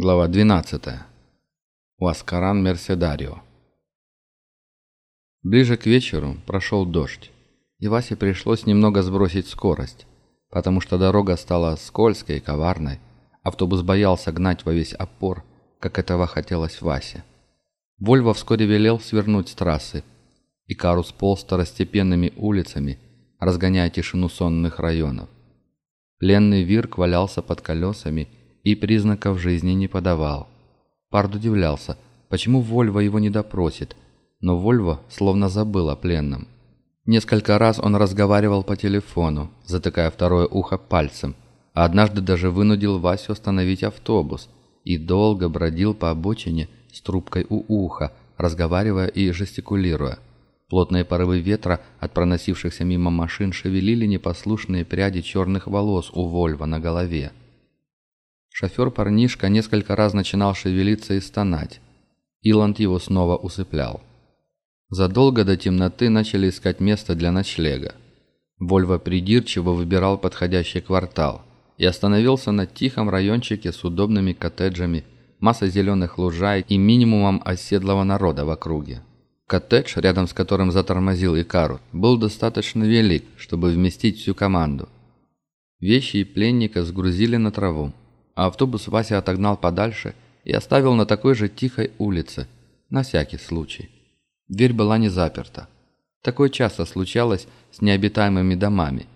Глава 12. Уаскаран Мерседарио. Ближе к вечеру прошел дождь, и Васе пришлось немного сбросить скорость, потому что дорога стала скользкой и коварной. Автобус боялся гнать во весь опор, как этого хотелось Васе. Вольво вскоре велел свернуть с трассы, и Карус полз второстепенными улицами, разгоняя тишину сонных районов. Пленный Вирк валялся под колесами и признаков жизни не подавал. Пард удивлялся, почему Вольво его не допросит, но Вольво словно забыл о пленном. Несколько раз он разговаривал по телефону, затыкая второе ухо пальцем, а однажды даже вынудил Васю остановить автобус и долго бродил по обочине с трубкой у уха, разговаривая и жестикулируя. Плотные порывы ветра от проносившихся мимо машин шевелили непослушные пряди черных волос у Вольва на голове. Шофер-парнишка несколько раз начинал шевелиться и стонать. Иланд его снова усыплял. Задолго до темноты начали искать место для ночлега. Вольво придирчиво выбирал подходящий квартал и остановился на тихом райончике с удобными коттеджами, массой зеленых лужай и минимумом оседлого народа в округе. Коттедж, рядом с которым затормозил Икару, был достаточно велик, чтобы вместить всю команду. Вещи и пленника сгрузили на траву, а автобус Вася отогнал подальше и оставил на такой же тихой улице, на всякий случай. Дверь была не заперта. Такое часто случалось с необитаемыми домами.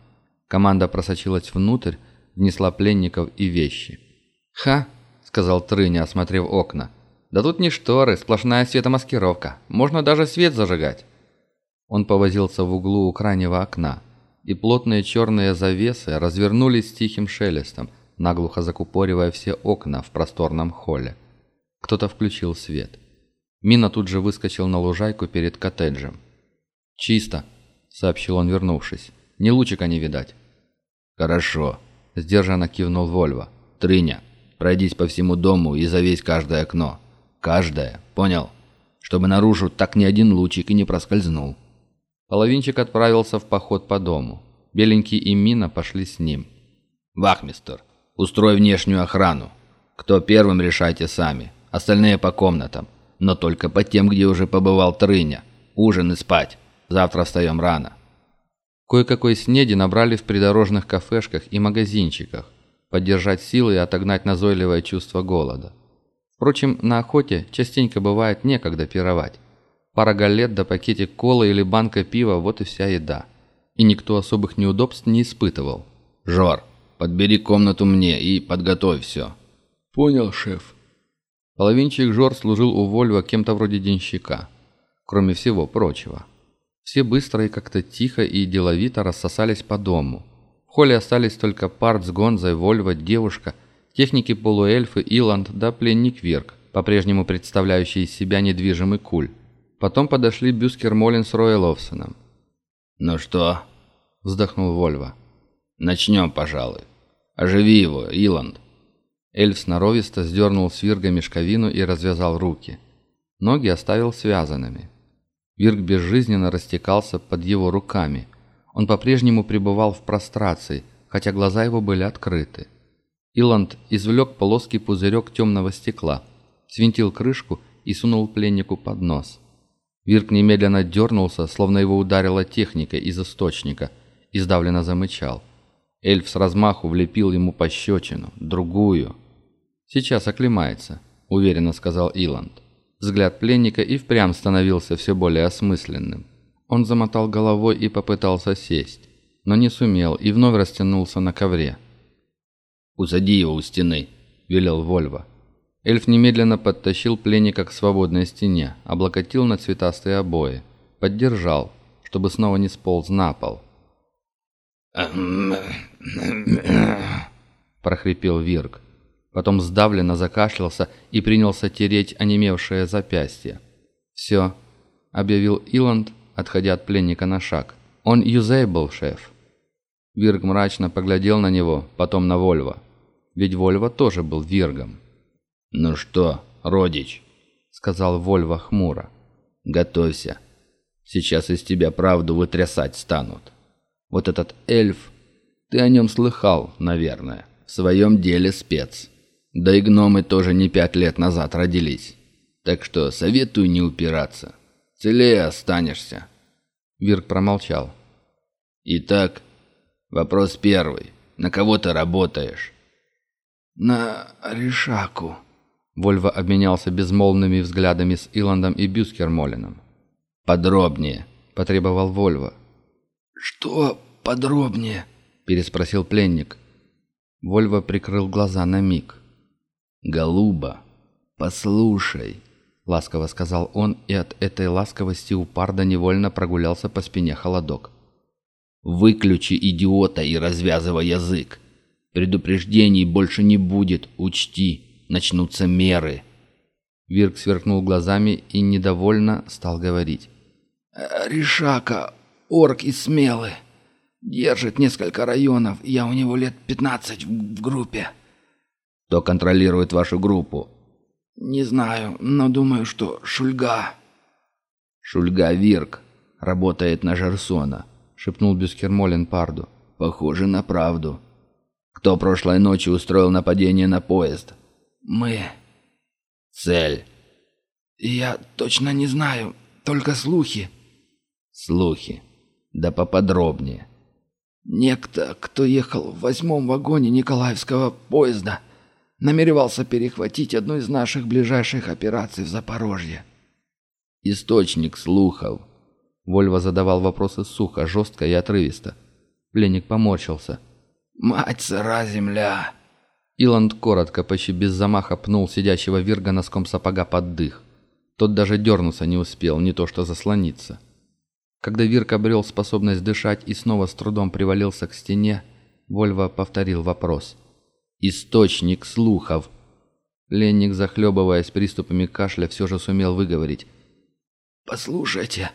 Команда просочилась внутрь, внесла пленников и вещи. «Ха!» — сказал Трыня, осмотрев окна. «Да тут не шторы, сплошная светомаскировка. Можно даже свет зажигать». Он повозился в углу у крайнего окна, и плотные черные завесы развернулись с тихим шелестом – наглухо закупоривая все окна в просторном холле. Кто-то включил свет. Мина тут же выскочил на лужайку перед коттеджем. «Чисто», — сообщил он, вернувшись. «Ни лучика не видать». «Хорошо», — сдержанно кивнул Вольво. «Трыня, пройдись по всему дому и завесь каждое окно. Каждое, понял? Чтобы наружу так ни один лучик и не проскользнул». Половинчик отправился в поход по дому. Беленький и Мина пошли с ним. «Вахмистер, Устрой внешнюю охрану. Кто первым, решайте сами. Остальные по комнатам. Но только по тем, где уже побывал Трыня. Ужин и спать. Завтра встаем рано». Кое-какой снеди набрали в придорожных кафешках и магазинчиках. Поддержать силы и отогнать назойливое чувство голода. Впрочем, на охоте частенько бывает некогда пировать. Пара галет да пакетик колы или банка пива – вот и вся еда. И никто особых неудобств не испытывал. «Жор, Подбери комнату мне и подготовь все». «Понял, шеф». Половинчик Жор служил у Вольва кем-то вроде денщика. Кроме всего прочего. Все быстро и как-то тихо и деловито рассосались по дому. В холле остались только Парт с Гонзой, Вольво, девушка, техники-полуэльфы, Иланд да пленник Верк, по-прежнему представляющий из себя недвижимый куль. Потом подошли Бюскер Молин с Ройловсоном. «Ну что?» – вздохнул Вольво. «Начнем, пожалуй». «Оживи его, Иланд!» Эльф сноровисто сдернул с Вирга мешковину и развязал руки. Ноги оставил связанными. Вирг безжизненно растекался под его руками. Он по-прежнему пребывал в прострации, хотя глаза его были открыты. Иланд извлек полоский пузырек темного стекла, свинтил крышку и сунул пленнику под нос. Вирк немедленно дернулся, словно его ударила техника из источника, и сдавленно замычал. Эльф с размаху влепил ему пощечину, другую. «Сейчас оклемается», — уверенно сказал Иланд. Взгляд пленника и впрямь становился все более осмысленным. Он замотал головой и попытался сесть, но не сумел и вновь растянулся на ковре. «Усади его у стены», — велел Вольво. Эльф немедленно подтащил пленника к свободной стене, облокотил на цветастые обои, поддержал, чтобы снова не сполз на пол. Прохрипел Вирк. Потом сдавленно закашлялся и принялся тереть онемевшее запястье. «Все», — объявил Иланд, отходя от пленника на шаг. «Он юзейбл, шеф». Вирг мрачно поглядел на него, потом на Вольва. Ведь Вольва тоже был Виргом. «Ну что, родич?» — сказал Вольва хмуро. «Готовься. Сейчас из тебя правду вытрясать станут». Вот этот эльф, ты о нем слыхал, наверное. В своем деле спец. Да и гномы тоже не пять лет назад родились. Так что советую не упираться. Целее останешься». Вирк промолчал. «Итак, вопрос первый. На кого ты работаешь?» «На Ришаку». Вольво обменялся безмолвными взглядами с Иландом и Бюскермолином. «Подробнее», — потребовал Вольво. «Что подробнее?» — переспросил пленник. Вольво прикрыл глаза на миг. «Голуба, послушай», — ласково сказал он, и от этой ласковости у Парда невольно прогулялся по спине холодок. «Выключи идиота и развязывай язык. Предупреждений больше не будет, учти, начнутся меры». Вирк сверкнул глазами и недовольно стал говорить. «Ришака, орк и смелый. Держит несколько районов, я у него лет пятнадцать в группе». «Кто контролирует вашу группу?» «Не знаю, но думаю, что Шульга». «Шульга Вирк работает на Жерсона», — шепнул Бюскермолин Парду. «Похоже на правду. Кто прошлой ночью устроил нападение на поезд?» «Мы». «Цель?» «Я точно не знаю, только слухи». «Слухи. Да поподробнее». «Некто, кто ехал в восьмом вагоне Николаевского поезда, намеревался перехватить одну из наших ближайших операций в Запорожье». «Источник слухов». Вольво задавал вопросы сухо, жестко и отрывисто. Пленник поморщился. «Мать сыра земля!» Иланд коротко, почти без замаха пнул сидящего Вирга носком сапога под дых. Тот даже дернуться не успел, не то что заслониться. Когда Вирк обрел способность дышать и снова с трудом привалился к стене, Вольво повторил вопрос. «Источник слухов!» Ленник, захлебываясь приступами кашля, все же сумел выговорить. «Послушайте,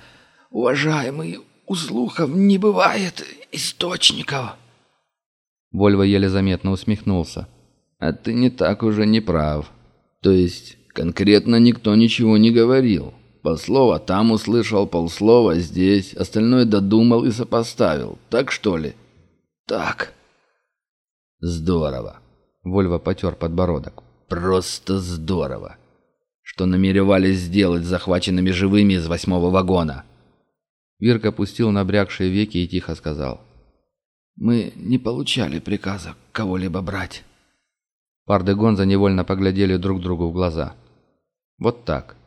уважаемый, у слухов не бывает источников!» Вольво еле заметно усмехнулся. «А ты не так уже не прав. То есть, конкретно никто ничего не говорил. Полслова там услышал, полслова здесь, остальное додумал и сопоставил. Так что ли?» «Так». «Здорово». Вольво потер подбородок. «Просто здорово. Что намеревались сделать с захваченными живыми из восьмого вагона?» Вирк опустил набрякшие веки и тихо сказал. «Мы не получали приказа кого-либо брать». Пард и Гонза невольно поглядели друг другу в глаза. Вот так.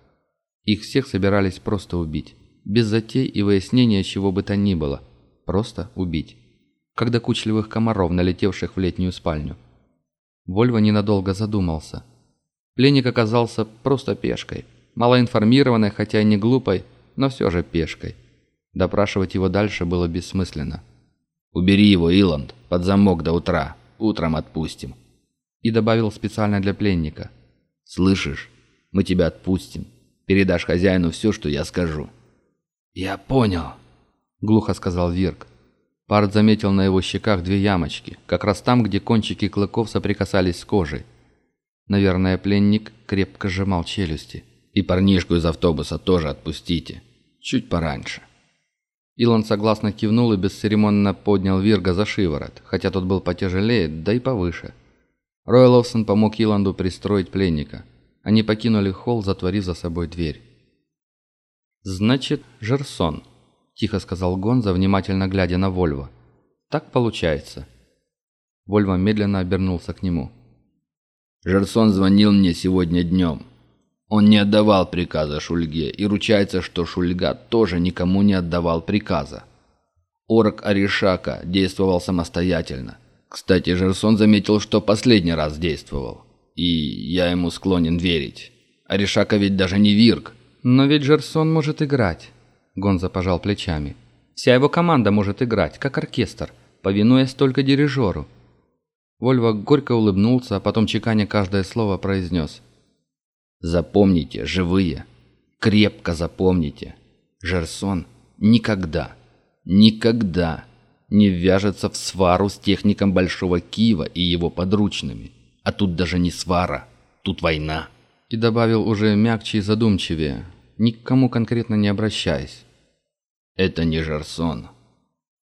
Их всех собирались просто убить. Без затей и выяснения чего бы то ни было. Просто убить. Как докучливых комаров, налетевших в летнюю спальню. Вольво ненадолго задумался. Пленник оказался просто пешкой. Малоинформированной, хотя и не глупой, но все же пешкой. Допрашивать его дальше было бессмысленно. «Убери его, Иланд, под замок до утра. Утром отпустим». И добавил специально для пленника. «Слышишь, мы тебя отпустим. Передашь хозяину все, что я скажу». «Я понял», — глухо сказал Вирк. Пард заметил на его щеках две ямочки, как раз там, где кончики клыков соприкасались с кожей. Наверное, пленник крепко сжимал челюсти. «И парнишку из автобуса тоже отпустите. Чуть пораньше». Илон согласно кивнул и бесцеремонно поднял Вирга за шиворот, хотя тот был потяжелее, да и повыше. Рой Ловсон помог Иланду пристроить пленника. Они покинули холл, затворив за собой дверь. «Значит, Жерсон», – тихо сказал Гонза, внимательно глядя на Вольво. «Так получается». Вольво медленно обернулся к нему. «Жерсон звонил мне сегодня днем. Он не отдавал приказа Шульге и ручается, что Шульга тоже никому не отдавал приказа. Орк Аришака действовал самостоятельно. Кстати, Жерсон заметил, что последний раз действовал. И я ему склонен верить. Аришака ведь даже не Вирк. «Но ведь Жерсон может играть», — Гонза пожал плечами. «Вся его команда может играть, как оркестр, повинуясь только дирижеру». Вольво горько улыбнулся, а потом, чеканя каждое слово, произнес. «Запомните, живые, крепко запомните, Жерсон никогда, никогда не вяжется в свару с техником Большого Киева и его подручными. А тут даже не свара, тут война». И добавил уже мягче и задумчивее, ни к кому конкретно не обращаясь. «Это не Жерсон.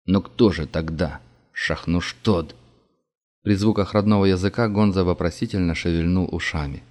Но кто же тогда? Шахнуштод?» При звуках родного языка Гонза вопросительно шевельнул ушами.